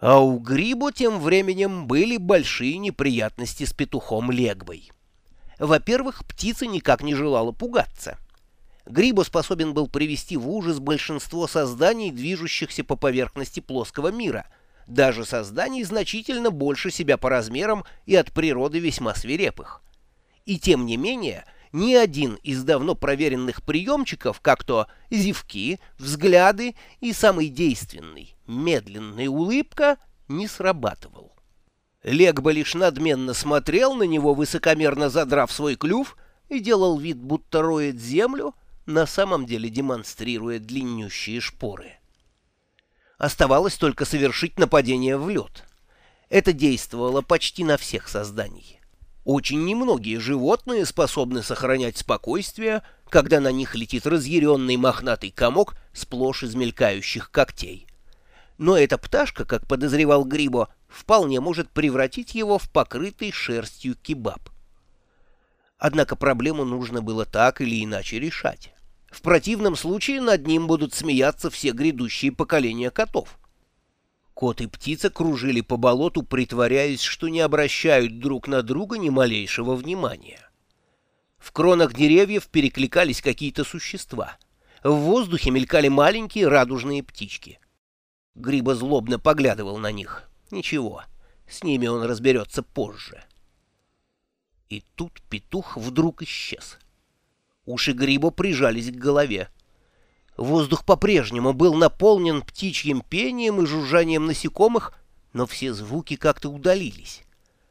А у Грибу тем временем были большие неприятности с петухом Легбой. Во-первых, птица никак не желала пугаться. Грибо способен был привести в ужас большинство созданий, движущихся по поверхности плоского мира, даже созданий значительно больше себя по размерам и от природы весьма свирепых. И тем не менее, ни один из давно проверенных приемчиков, как то зевки, взгляды и самый действенный, медленная улыбка, не срабатывал. Легба лишь надменно смотрел на него, высокомерно задрав свой клюв, и делал вид, будто роет землю, на самом деле демонстрируя длиннющие шпоры. Оставалось только совершить нападение в лед. Это действовало почти на всех созданий. Очень немногие животные способны сохранять спокойствие, когда на них летит разъяренный мохнатый комок сплошь из мелькающих когтей. Но эта пташка, как подозревал Грибо, вполне может превратить его в покрытый шерстью кебаб. Однако проблему нужно было так или иначе решать. В противном случае над ним будут смеяться все грядущие поколения котов. Кот и птица кружили по болоту, притворяясь, что не обращают друг на друга ни малейшего внимания. В кронах деревьев перекликались какие-то существа. В воздухе мелькали маленькие радужные птички. Гриба злобно поглядывал на них. Ничего, с ними он разберется позже. И тут петух вдруг исчез. Уши Гриба прижались к голове. Воздух по-прежнему был наполнен птичьим пением и жужжанием насекомых, но все звуки как-то удалились.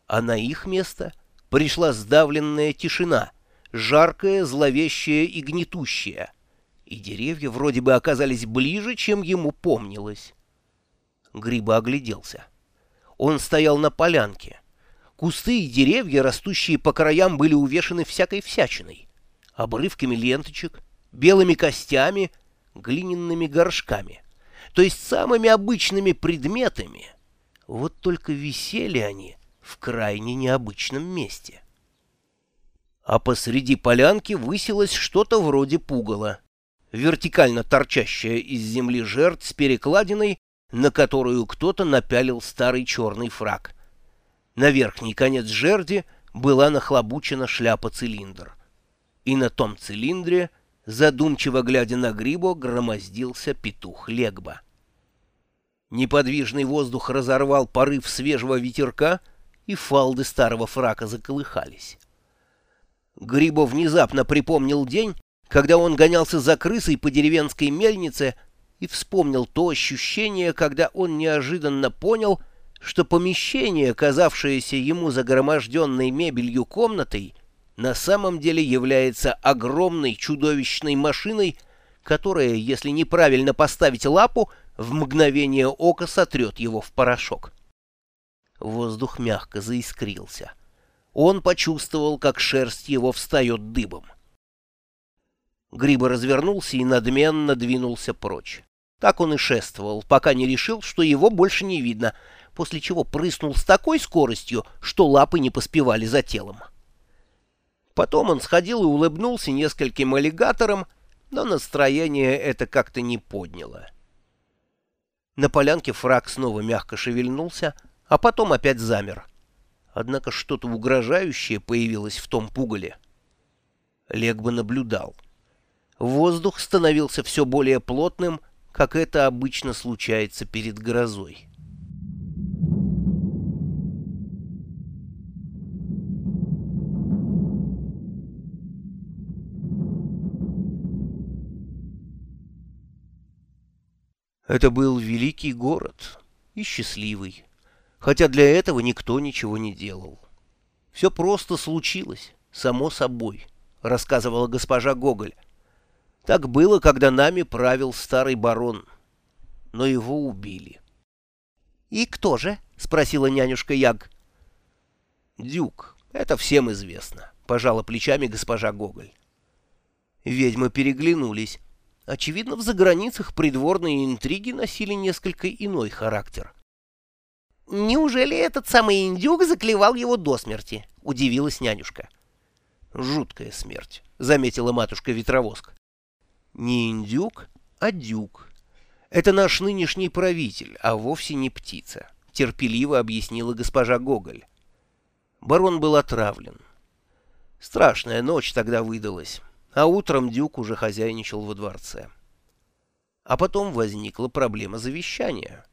А на их место пришла сдавленная тишина, жаркая, зловещая и гнетущая. И деревья вроде бы оказались ближе, чем ему помнилось. Гриба огляделся. Он стоял на полянке. Кусты и деревья, растущие по краям, были увешаны всякой всячиной. Обрывками ленточек, белыми костями — глиняными горшками, то есть самыми обычными предметами. Вот только висели они в крайне необычном месте. А посреди полянки высилось что-то вроде пугала, вертикально торчащая из земли жертв с перекладиной, на которую кто-то напялил старый черный фраг. На верхний конец жерди была нахлобучена шляпа-цилиндр. И на том цилиндре — задумчиво глядя на Грибо, громоздился петух Легба. Неподвижный воздух разорвал порыв свежего ветерка, и фалды старого фрака заколыхались. Грибо внезапно припомнил день, когда он гонялся за крысой по деревенской мельнице и вспомнил то ощущение, когда он неожиданно понял, что помещение, казавшееся ему загроможденной мебелью комнатой, на самом деле является огромной чудовищной машиной, которая, если неправильно поставить лапу, в мгновение ока сотрет его в порошок. Воздух мягко заискрился. Он почувствовал, как шерсть его встает дыбом. Гриба развернулся и надменно двинулся прочь. Так он и шествовал, пока не решил, что его больше не видно, после чего прыснул с такой скоростью, что лапы не поспевали за телом. Потом он сходил и улыбнулся нескольким аллигаторам, но настроение это как-то не подняло. На полянке фраг снова мягко шевельнулся, а потом опять замер. Однако что-то угрожающее появилось в том пугале. Легба наблюдал. Воздух становился все более плотным, как это обычно случается перед грозой. Это был великий город и счастливый, хотя для этого никто ничего не делал. Все просто случилось, само собой, рассказывала госпожа Гоголь. Так было, когда нами правил старый барон, но его убили. — И кто же? — спросила нянюшка Яг. — Дюк, это всем известно, — пожала плечами госпожа Гоголь. Ведьмы переглянулись. Очевидно, в заграницах придворные интриги носили несколько иной характер. «Неужели этот самый индюк заклевал его до смерти?» — удивилась нянюшка. «Жуткая смерть», — заметила матушка-ветровоск. «Не индюк, а дюк. Это наш нынешний правитель, а вовсе не птица. терпеливо объяснила госпожа Гоголь. Барон был отравлен. Страшная ночь тогда выдалась, а утром Дюк уже хозяйничал во дворце. А потом возникла проблема завещания.